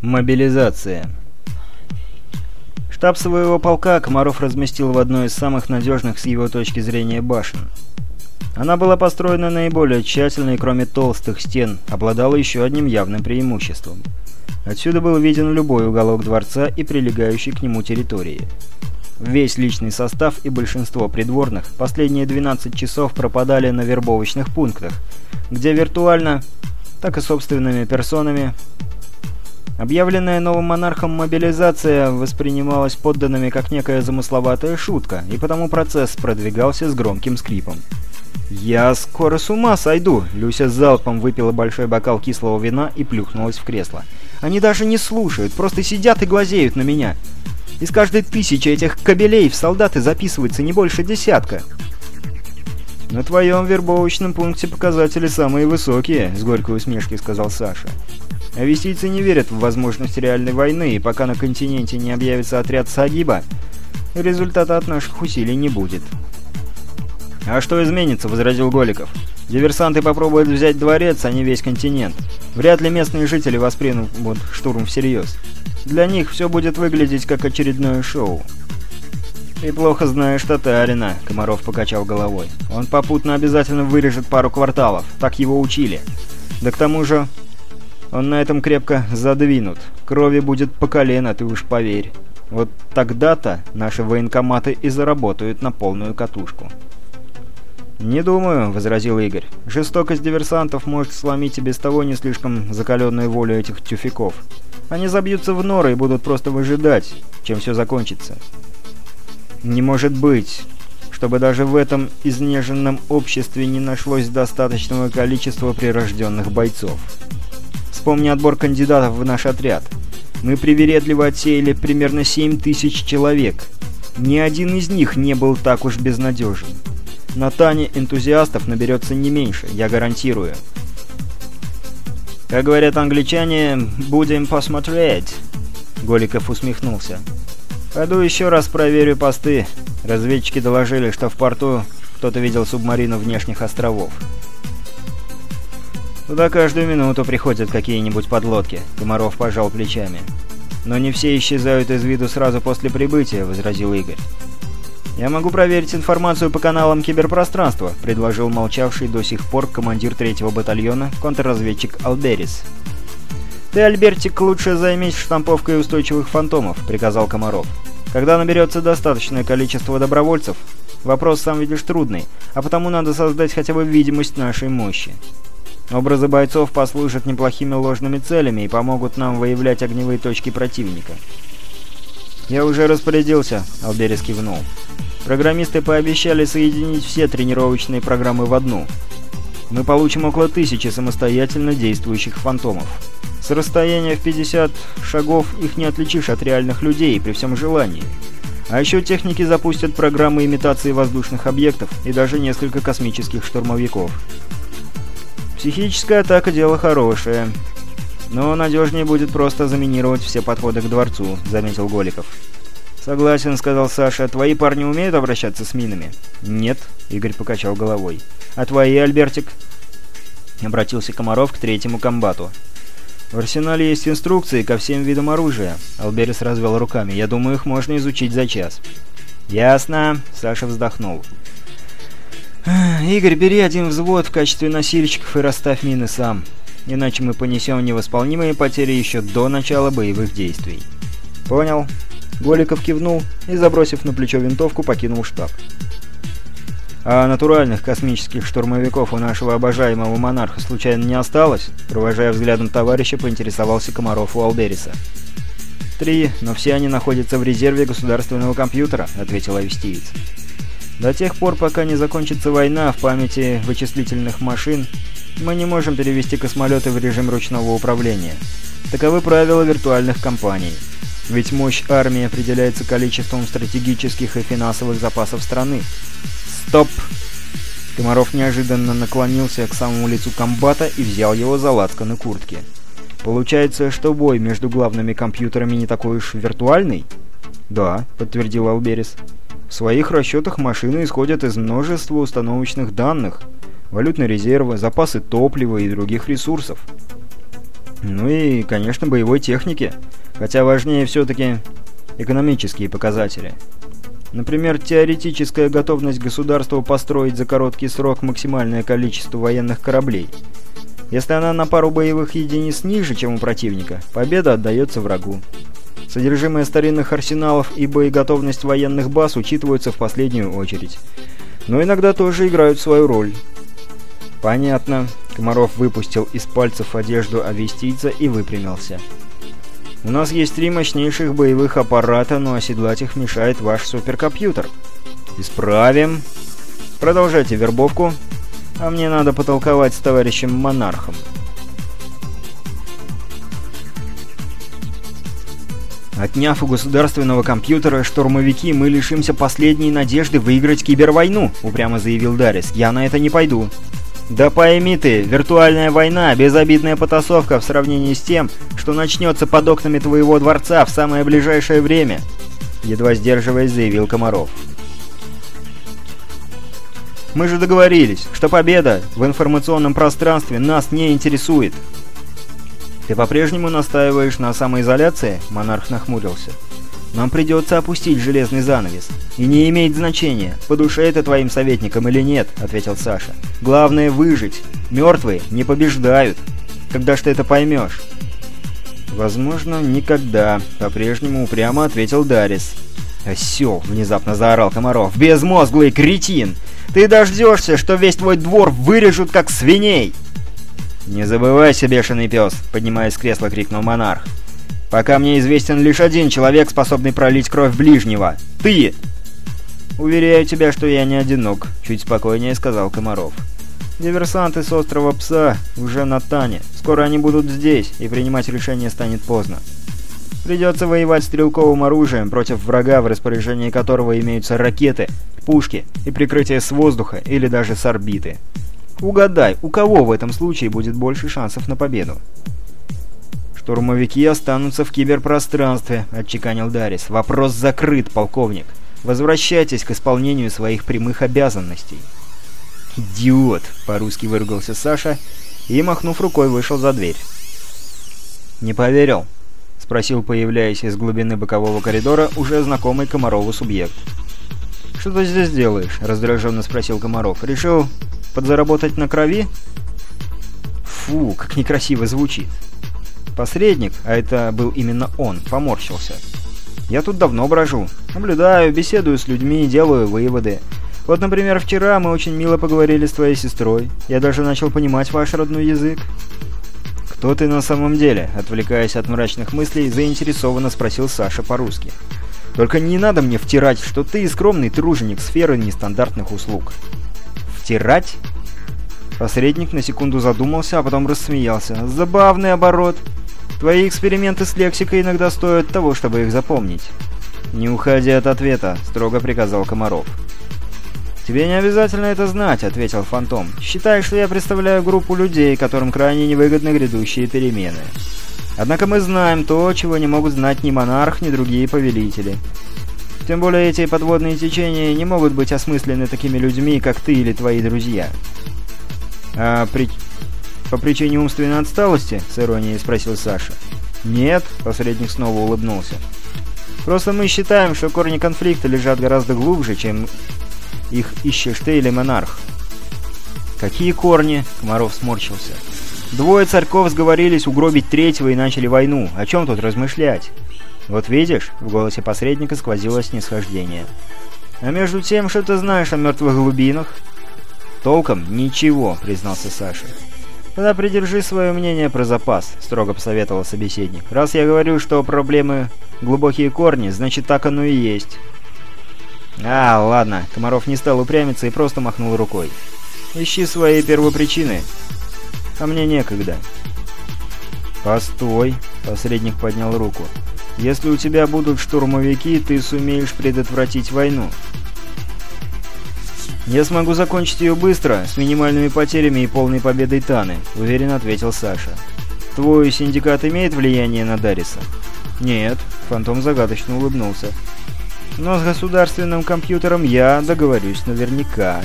Мобилизация. Штаб своего полка Комаров разместил в одной из самых надежных с его точки зрения башен. Она была построена наиболее тщательно и кроме толстых стен обладала еще одним явным преимуществом. Отсюда был виден любой уголок дворца и прилегающей к нему территории. Весь личный состав и большинство придворных последние 12 часов пропадали на вербовочных пунктах, где виртуально, так и собственными персонами Объявленная новым монархом мобилизация воспринималась подданными как некая замысловатая шутка, и потому процесс продвигался с громким скрипом. «Я скоро с ума сойду!» Люся с залпом выпила большой бокал кислого вина и плюхнулась в кресло. «Они даже не слушают, просто сидят и глазеют на меня. Из каждой тысячи этих кабелей в солдаты записывается не больше десятка». «На твоем вербовочном пункте показатели самые высокие», — с горькой усмешкой сказал Саша. Авестийцы не верят в возможность реальной войны, и пока на континенте не объявится отряд Сагиба, результата от наших усилий не будет. «А что изменится?» — возразил Голиков. «Диверсанты попробуют взять дворец, а не весь континент. Вряд ли местные жители воспримут штурм всерьез. Для них все будет выглядеть как очередное шоу». «Ты плохо знаешь татарина», — Комаров покачал головой. «Он попутно обязательно вырежет пару кварталов. Так его учили. Да к тому же он на этом крепко задвинут. Крови будет по колено, ты уж поверь. Вот тогда-то наши военкоматы и заработают на полную катушку. «Не думаю», — возразил Игорь. «Жестокость диверсантов может сломить и без того не слишком закаленную волю этих тюфяков. Они забьются в норы и будут просто выжидать, чем все закончится». «Не может быть, чтобы даже в этом изнеженном обществе не нашлось достаточного количества прирожденных бойцов». Вспомни отбор кандидатов в наш отряд. Мы привередливо отсеяли примерно 7 тысяч человек. Ни один из них не был так уж безнадежен. На Тане энтузиастов наберется не меньше, я гарантирую. Как говорят англичане, будем посмотреть. Голиков усмехнулся. Пойду еще раз проверю посты. Разведчики доложили, что в порту кто-то видел субмарину внешних островов. Туда каждую минуту приходят какие-нибудь подлодки. Комаров пожал плечами. Но не все исчезают из виду сразу после прибытия, возразил Игорь. «Я могу проверить информацию по каналам киберпространства», — предложил молчавший до сих пор командир третьего батальона, контрразведчик Алдерис. «Ты, Альбертик, лучше займись штамповкой устойчивых фантомов», — приказал Комаров. «Когда наберется достаточное количество добровольцев, вопрос, сам видишь, трудный, а потому надо создать хотя бы видимость нашей мощи. Образы бойцов послужат неплохими ложными целями и помогут нам выявлять огневые точки противника. «Я уже распорядился», — Алберис кивнул. «Программисты пообещали соединить все тренировочные программы в одну. Мы получим около тысячи самостоятельно действующих фантомов. С расстояния в 50 шагов их не отличишь от реальных людей при всем желании. А еще техники запустят программы имитации воздушных объектов и даже несколько космических штурмовиков. Психическая атака – дело хорошее. Но надежнее будет просто заминировать все подходы к дворцу, заметил Голиков. «Согласен», — сказал Саша. «Твои парни умеют обращаться с минами?» «Нет», — Игорь покачал головой. «А твои, Альбертик?» Обратился Комаров к третьему комбату. «В арсенале есть инструкции ко всем видам оружия», — Алберис развел руками. «Я думаю, их можно изучить за час». «Ясно», — Саша вздохнул. «Игорь, бери один взвод в качестве носильщиков и расставь мины сам, иначе мы понесем невосполнимые потери еще до начала боевых действий». «Понял». Голиков кивнул и, забросив на плечо винтовку, покинул штаб. «А натуральных космических штурмовиков у нашего обожаемого монарха случайно не осталось?» Провожая взглядом товарища, поинтересовался Комаров у Алдериса. «Три, но все они находятся в резерве государственного компьютера», — ответил авестиец. До тех пор, пока не закончится война в памяти вычислительных машин, мы не можем перевести космолеты в режим ручного управления. Таковы правила виртуальных компаний. Ведь мощь армии определяется количеством стратегических и финансовых запасов страны. Стоп! Комаров неожиданно наклонился к самому лицу комбата и взял его за лацканы куртки. Получается, что бой между главными компьютерами не такой уж виртуальный? Да, подтвердил Алберис. В своих расчетах машины исходят из множества установочных данных, валютные резервы, запасы топлива и других ресурсов. Ну и, конечно, боевой техники. Хотя важнее все-таки экономические показатели. Например, теоретическая готовность государства построить за короткий срок максимальное количество военных кораблей. Если она на пару боевых единиц ниже, чем у противника, победа отдается врагу. Содержимое старинных арсеналов и боеготовность военных баз учитываются в последнюю очередь. Но иногда тоже играют свою роль. Понятно. Комаров выпустил из пальцев одежду авестийца и выпрямился. У нас есть три мощнейших боевых аппарата, но оседлать их мешает ваш суперкомпьютер. Исправим. Продолжайте вербовку, а мне надо потолковать с товарищем Монархом. Отняв у государственного компьютера штурмовики, мы лишимся последней надежды выиграть кибервойну, упрямо заявил Дарис. Я на это не пойду. Да пойми ты, виртуальная война – безобидная потасовка в сравнении с тем, что начнется под окнами твоего дворца в самое ближайшее время, едва сдерживаясь, заявил Комаров. Мы же договорились, что победа в информационном пространстве нас не интересует. «Ты по-прежнему настаиваешь на самоизоляции?» Монарх нахмурился. «Нам придется опустить железный занавес. И не имеет значения, по душе это твоим советникам или нет», — ответил Саша. «Главное — выжить. Мертвые не побеждают. Когда ж ты это поймешь?» «Возможно, никогда», — по-прежнему упрямо ответил Дарис. «Осел!» — внезапно заорал Комаров. «Безмозглый кретин! Ты дождешься, что весь твой двор вырежут, как свиней!» «Не забывайся, бешеный пес!» — поднимаясь с кресла, крикнул монарх. «Пока мне известен лишь один человек, способный пролить кровь ближнего. Ты!» «Уверяю тебя, что я не одинок», — чуть спокойнее сказал Комаров. «Диверсанты с острова Пса уже на Тане. Скоро они будут здесь, и принимать решение станет поздно. Придется воевать стрелковым оружием против врага, в распоряжении которого имеются ракеты, пушки и прикрытие с воздуха или даже с орбиты. Угадай, у кого в этом случае будет больше шансов на победу? «Штурмовики останутся в киберпространстве», — отчеканил Дарис. «Вопрос закрыт, полковник. Возвращайтесь к исполнению своих прямых обязанностей». «Идиот!» — по-русски выругался Саша и, махнув рукой, вышел за дверь. «Не поверил?» — спросил, появляясь из глубины бокового коридора, уже знакомый Комарову субъект. «Что ты здесь делаешь?» — раздраженно спросил Комаров. «Решил Подзаработать на крови? Фу, как некрасиво звучит. Посредник, а это был именно он, поморщился. Я тут давно брожу. Наблюдаю, беседую с людьми, делаю выводы. Вот, например, вчера мы очень мило поговорили с твоей сестрой. Я даже начал понимать ваш родной язык. «Кто ты на самом деле?» Отвлекаясь от мрачных мыслей, заинтересованно спросил Саша по-русски. «Только не надо мне втирать, что ты скромный труженик сферы нестандартных услуг». «Втирать?» Посредник на секунду задумался, а потом рассмеялся. «Забавный оборот. Твои эксперименты с лексикой иногда стоят того, чтобы их запомнить». «Не уходи от ответа», — строго приказал Комаров. «Тебе не обязательно это знать», — ответил Фантом. «Считай, что я представляю группу людей, которым крайне невыгодны грядущие перемены. Однако мы знаем то, чего не могут знать ни монарх, ни другие повелители. Тем более эти подводные течения не могут быть осмыслены такими людьми, как ты или твои друзья. «А при... по причине умственной отсталости?» — с иронией спросил Саша. «Нет», — посредник снова улыбнулся. «Просто мы считаем, что корни конфликта лежат гораздо глубже, чем их ищешь ты или монарх». «Какие корни?» — Комаров сморщился. «Двое царьков сговорились угробить третьего и начали войну. О чем тут размышлять?» «Вот видишь?» — в голосе посредника сквозило снисхождение. «А между тем, что ты знаешь о мертвых глубинах?» «Толком ничего», — признался Саша. «Тогда придержи свое мнение про запас», — строго посоветовал собеседник. «Раз я говорю, что проблемы глубокие корни, значит так оно и есть». «А, ладно», — Комаров не стал упрямиться и просто махнул рукой. «Ищи свои первопричины, а мне некогда». «Постой», — посредник поднял руку. Если у тебя будут штурмовики, ты сумеешь предотвратить войну. «Я смогу закончить ее быстро, с минимальными потерями и полной победой Таны», — уверенно ответил Саша. «Твой синдикат имеет влияние на Дариса?» «Нет», — Фантом загадочно улыбнулся. «Но с государственным компьютером я договорюсь наверняка».